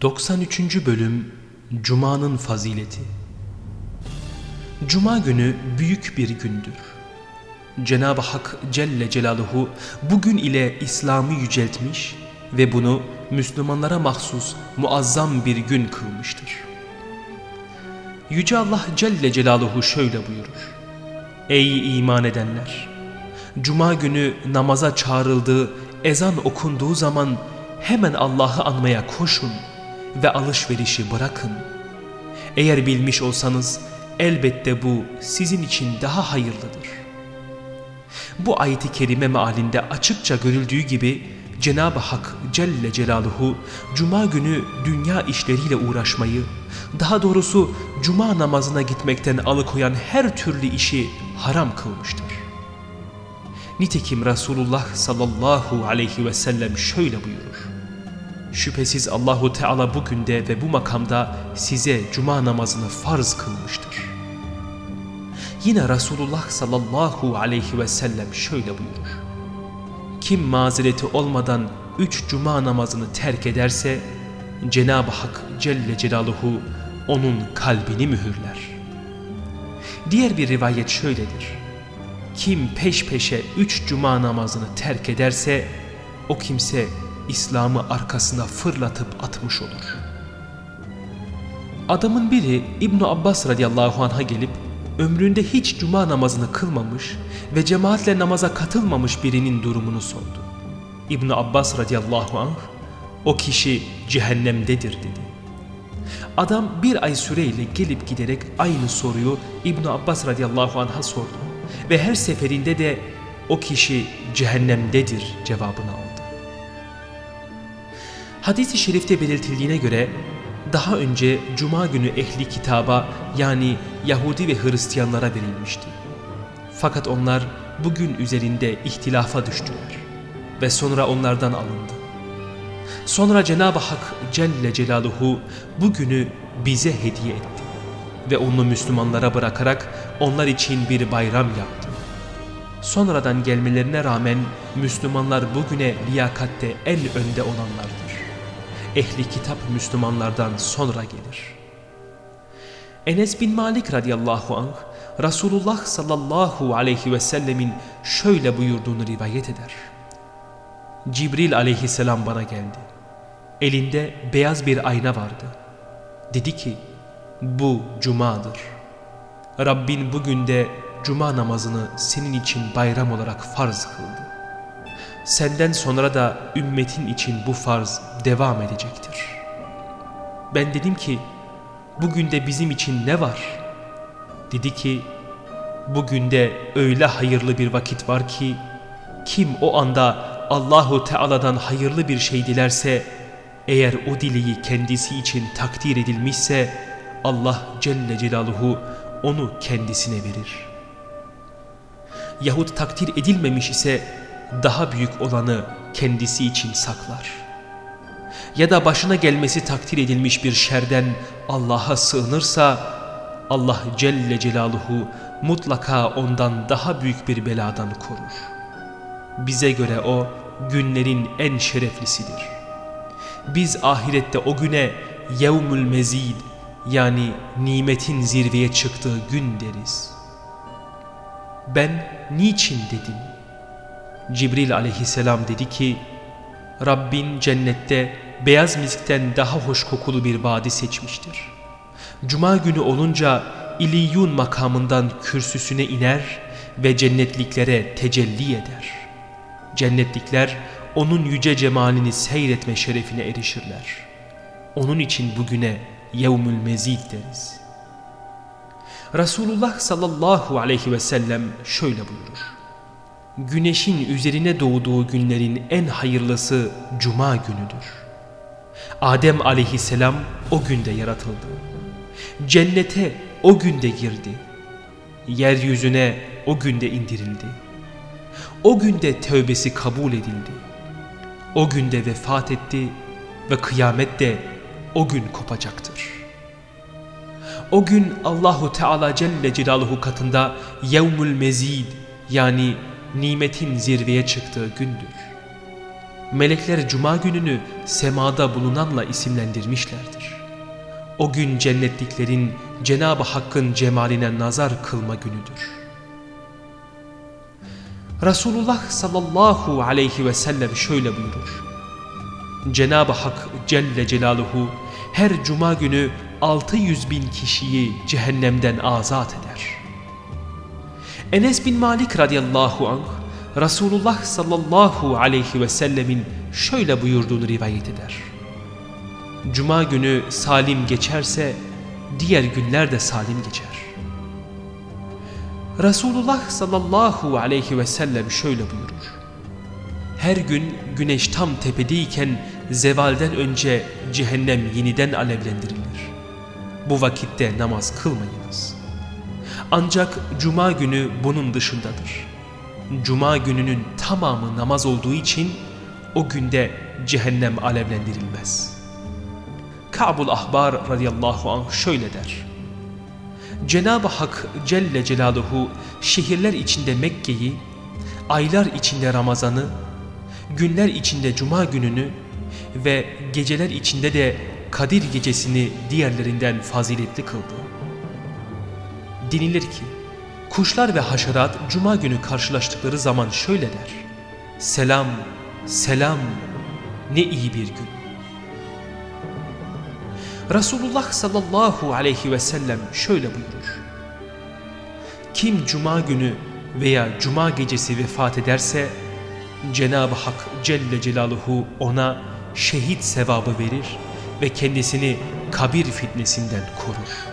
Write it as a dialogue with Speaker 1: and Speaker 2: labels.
Speaker 1: 93. Bölüm Cuma'nın Fazileti Cuma günü büyük bir gündür. Cenab-ı Hak Celle Celaluhu bugün ile İslam'ı yüceltmiş ve bunu Müslümanlara mahsus muazzam bir gün kılmıştır. Yüce Allah Celle Celaluhu şöyle buyurur. Ey iman edenler! Cuma günü namaza çağrıldığı, ezan okunduğu zaman hemen Allah'ı anmaya koşun.'' Ve alışverişi bırakın. Eğer bilmiş olsanız elbette bu sizin için daha hayırlıdır. Bu ayeti kerime mealinde açıkça görüldüğü gibi Cenab-ı Hak Celle Celaluhu Cuma günü dünya işleriyle uğraşmayı, daha doğrusu Cuma namazına gitmekten alıkoyan her türlü işi haram kılmıştır. Nitekim Resulullah sallallahu aleyhi ve sellem şöyle buyurur. Şüphesiz Allahu Teala bugün de ve bu makamda size cuma namazını farz kılmıştır. Yine Resulullah sallallahu aleyhi ve sellem şöyle buyurur. Kim mazereti olmadan üç cuma namazını terk ederse Cenab-ı Hak Celle Celaluhu onun kalbini mühürler. Diğer bir rivayet şöyledir. Kim peş peşe üç cuma namazını terk ederse o kimse İslam'ı arkasına fırlatıp atmış olur. Adamın biri İbn Abbas radıyallahu anh'a gelip ömründe hiç cuma namazını kılmamış ve cemaatle namaza katılmamış birinin durumunu sordu. İbn Abbas radıyallahu anh o kişi cehennemdedir dedi. Adam bir ay süreyle gelip giderek aynı soruyu İbn Abbas radıyallahu anh'a sordu ve her seferinde de o kişi cehennemdedir cevabını aldı. Hadis-i şerifte belirtildiğine göre daha önce Cuma günü ehli kitaba yani Yahudi ve Hristiyanlara verilmişti. Fakat onlar bugün üzerinde ihtilafa düştüler ve sonra onlardan alındı. Sonra Cenab-ı Hak Celle Celaluhu bugünü bize hediye etti ve onu Müslümanlara bırakarak onlar için bir bayram yaptı. Sonradan gelmelerine rağmen Müslümanlar bugüne liyakatte en önde olanlardır ehli kitap Müslümanlardan sonra gelir. Enes bin Malik radıyallahu anh Resulullah sallallahu aleyhi ve sellemin şöyle buyurduğunu rivayet eder. Cibril aleyhisselam bana geldi. Elinde beyaz bir ayna vardı. Dedi ki bu cumadır. Rabbin bugün de cuma namazını senin için bayram olarak farz kıldı. Senden sonra da ümmetin için bu farz devam edecektir. Ben dedim ki bugün de bizim için ne var? Dedi ki bugün de öyle hayırlı bir vakit var ki kim o anda Allahu Teala'dan hayırlı bir şey dilerse eğer o dileği kendisi için takdir edilmişse Allah Celle Celaluhu onu kendisine verir. Yahut takdir edilmemiş ise daha büyük olanı kendisi için saklar. Ya da başına gelmesi takdir edilmiş bir şerden Allah'a sığınırsa Allah Celle Celaluhu mutlaka ondan daha büyük bir beladan korur. Bize göre o günlerin en şereflisidir. Biz ahirette o güne yevmül mezid yani nimetin zirveye çıktığı gün deriz. Ben niçin dedim? Cibril aleyhisselam dedi ki Rabbin cennette beyaz miskten daha hoş kokulu bir vadi seçmiştir. Cuma günü olunca İliyun makamından kürsüsüne iner ve cennetliklere tecelli eder. Cennetlikler onun yüce cemalini seyretme şerefine erişirler. Onun için bugüne yevmül mezid deriz. Resulullah sallallahu aleyhi ve sellem şöyle buyurur güneşin üzerine doğduğu günlerin en hayırlısı cuma günüdür. Adem aleyhisselam o günde yaratıldı. Cennete o günde girdi. Yeryüzüne o günde indirildi. O günde tövbesi kabul edildi. O günde vefat etti ve kıyamet de o gün kopacaktır. O gün Allahu Teala Celle Celaluhu katında yevmül mezid yani nimetin zirveye çıktığı gündür. Melekler cuma gününü semada bulunanla isimlendirmişlerdir. O gün cennetliklerin Cenab-ı Hakk'ın cemaline nazar kılma günüdür. Resulullah sallallahu aleyhi ve sellem şöyle buyurur. Cenab-ı Hak Celle Celaluhu her cuma günü 600 bin kişiyi cehennemden azat eder. Enes bin Malik radıyallahu anh Resulullah sallallahu aleyhi ve sellemin şöyle buyurduğunu rivayet eder. Cuma günü salim geçerse diğer günler de salim geçer. Resulullah sallallahu aleyhi ve sellem şöyle buyurur. Her gün güneş tam tepedeyken zevalden önce cehennem yeniden alevlendirilir. Bu vakitte namaz kılmayınız. Ancak cuma günü bunun dışındadır. Cuma gününün tamamı namaz olduğu için o günde cehennem alevlendirilmez. Ka'bul Ahbar radıyallahu anh şöyle der. Cenab-ı Hak Celle Celaluhu şehirler içinde Mekke'yi, aylar içinde Ramazan'ı, günler içinde Cuma gününü ve geceler içinde de Kadir gecesini diğerlerinden faziletli kıldı. Denilir ki, kuşlar ve haşerat Cuma günü karşılaştıkları zaman şöyle der. Selam, selam, ne iyi bir gün. Resulullah sallallahu aleyhi ve sellem şöyle buyurur. Kim cuma günü veya cuma gecesi vefat ederse Cenab-ı Hak Celle Celaluhu ona şehit sevabı verir ve kendisini kabir fitnesinden korur.